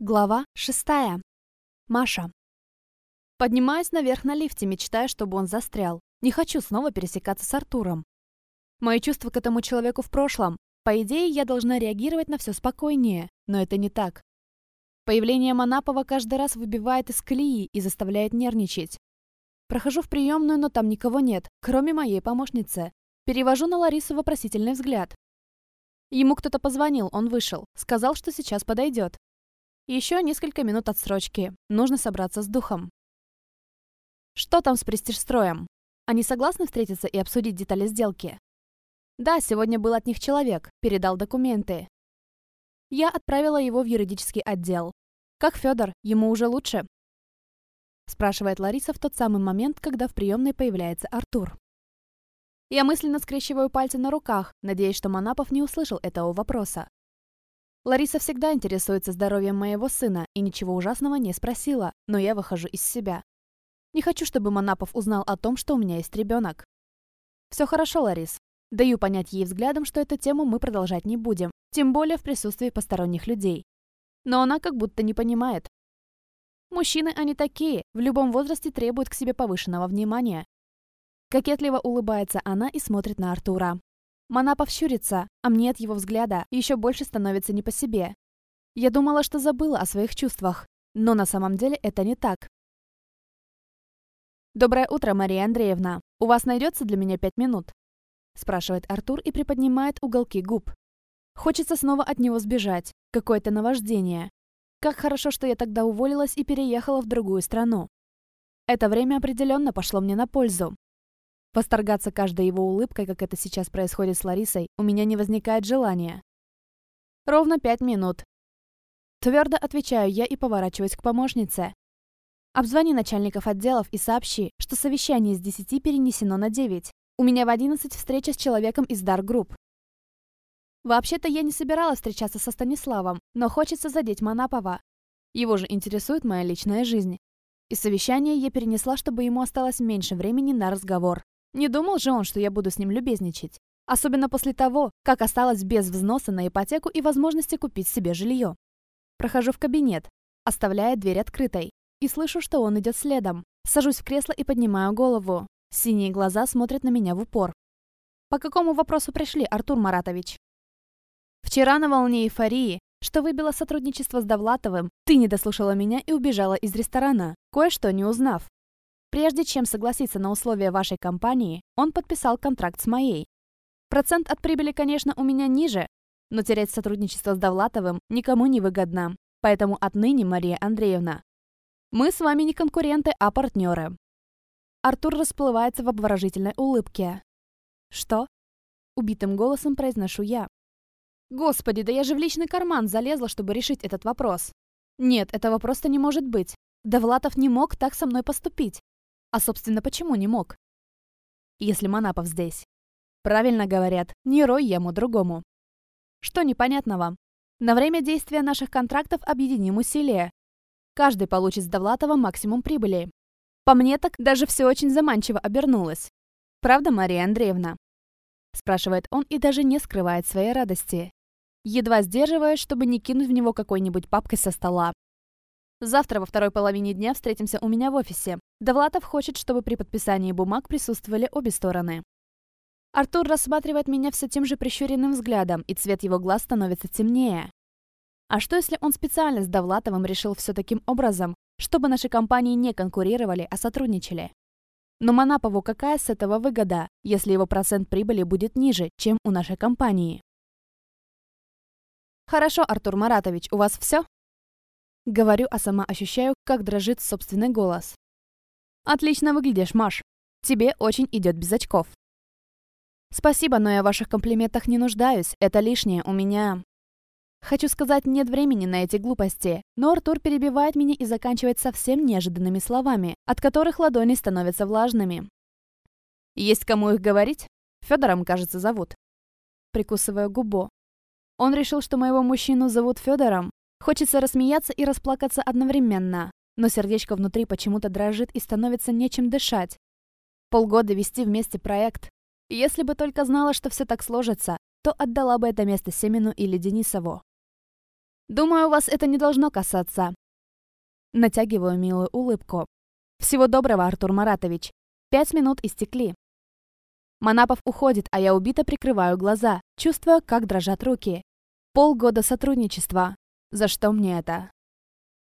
Глава шестая. Маша. Поднимаюсь наверх на лифте, мечтая, чтобы он застрял. Не хочу снова пересекаться с Артуром. Мои чувства к этому человеку в прошлом. По идее, я должна реагировать на все спокойнее, но это не так. Появление Манапова каждый раз выбивает из колеи и заставляет нервничать. Прохожу в приемную, но там никого нет, кроме моей помощницы. Перевожу на Ларису вопросительный взгляд. Ему кто-то позвонил, он вышел. Сказал, что сейчас подойдет. Еще несколько минут отсрочки. Нужно собраться с духом. Что там с престижстроем? Они согласны встретиться и обсудить детали сделки? Да, сегодня был от них человек, передал документы. Я отправила его в юридический отдел. Как Федор, ему уже лучше? Спрашивает Лариса в тот самый момент, когда в приемной появляется Артур. Я мысленно скрещиваю пальцы на руках, надеясь, что Манапов не услышал этого вопроса. Лариса всегда интересуется здоровьем моего сына и ничего ужасного не спросила, но я выхожу из себя. Не хочу, чтобы Манапов узнал о том, что у меня есть ребенок. Все хорошо, Ларис. Даю понять ей взглядом, что эту тему мы продолжать не будем, тем более в присутствии посторонних людей. Но она как будто не понимает. Мужчины они такие, в любом возрасте требуют к себе повышенного внимания. Кокетливо улыбается она и смотрит на Артура. Манапов щурится, а мне от его взгляда еще больше становится не по себе. Я думала, что забыла о своих чувствах, но на самом деле это не так. «Доброе утро, Мария Андреевна. У вас найдется для меня пять минут?» спрашивает Артур и приподнимает уголки губ. Хочется снова от него сбежать. Какое-то наваждение. Как хорошо, что я тогда уволилась и переехала в другую страну. Это время определенно пошло мне на пользу. Восторгаться каждой его улыбкой, как это сейчас происходит с Ларисой, у меня не возникает желания. Ровно пять минут. Твердо отвечаю я и поворачиваюсь к помощнице. Обзвони начальников отделов и сообщи, что совещание с 10 перенесено на 9. У меня в 11 встреча с человеком из Dark Group. Вообще-то я не собиралась встречаться со Станиславом, но хочется задеть Манапова. Его же интересует моя личная жизнь. И совещание я перенесла, чтобы ему осталось меньше времени на разговор. Не думал же он, что я буду с ним любезничать. Особенно после того, как осталась без взноса на ипотеку и возможности купить себе жилье. Прохожу в кабинет, оставляя дверь открытой, и слышу, что он идет следом. Сажусь в кресло и поднимаю голову. Синие глаза смотрят на меня в упор. По какому вопросу пришли, Артур Маратович? Вчера на волне эйфории, что выбило сотрудничество с Довлатовым, ты не дослушала меня и убежала из ресторана, кое-что не узнав. Прежде чем согласиться на условия вашей компании, он подписал контракт с моей. Процент от прибыли, конечно, у меня ниже, но терять сотрудничество с Довлатовым никому не выгодно. Поэтому отныне, Мария Андреевна, мы с вами не конкуренты, а партнеры. Артур расплывается в обворожительной улыбке. Что? Убитым голосом произношу я. Господи, да я же в личный карман залезла, чтобы решить этот вопрос. Нет, этого просто не может быть. Довлатов не мог так со мной поступить. А, собственно, почему не мог? Если Манапов здесь. Правильно говорят, не рой ему другому. Что непонятного? На время действия наших контрактов объединим усилия. Каждый получит с Довлатова максимум прибыли. По мне так даже все очень заманчиво обернулось. Правда, Мария Андреевна? Спрашивает он и даже не скрывает своей радости. Едва сдерживаясь, чтобы не кинуть в него какой-нибудь папкой со стола. Завтра во второй половине дня встретимся у меня в офисе. Довлатов хочет, чтобы при подписании бумаг присутствовали обе стороны. Артур рассматривает меня все тем же прищуренным взглядом, и цвет его глаз становится темнее. А что, если он специально с Довлатовым решил все таким образом, чтобы наши компании не конкурировали, а сотрудничали? Но Манапову какая с этого выгода, если его процент прибыли будет ниже, чем у нашей компании? Хорошо, Артур Маратович, у вас все? Говорю, а сама ощущаю, как дрожит собственный голос. «Отлично выглядишь, Маш. Тебе очень идет без очков». «Спасибо, но я в ваших комплиментах не нуждаюсь. Это лишнее у меня...» Хочу сказать, нет времени на эти глупости, но Артур перебивает меня и заканчивает совсем неожиданными словами, от которых ладони становятся влажными. «Есть кому их говорить?» Федором, кажется, зовут. Прикусываю губу. Он решил, что моего мужчину зовут Федором, Хочется рассмеяться и расплакаться одновременно. Но сердечко внутри почему-то дрожит и становится нечем дышать. Полгода вести вместе проект. Если бы только знала, что все так сложится, то отдала бы это место Семину или Денисову. Думаю, вас это не должно касаться. Натягиваю милую улыбку. Всего доброго, Артур Маратович. Пять минут истекли. Манапов уходит, а я убито прикрываю глаза, чувствуя, как дрожат руки. Полгода сотрудничества. За что мне это?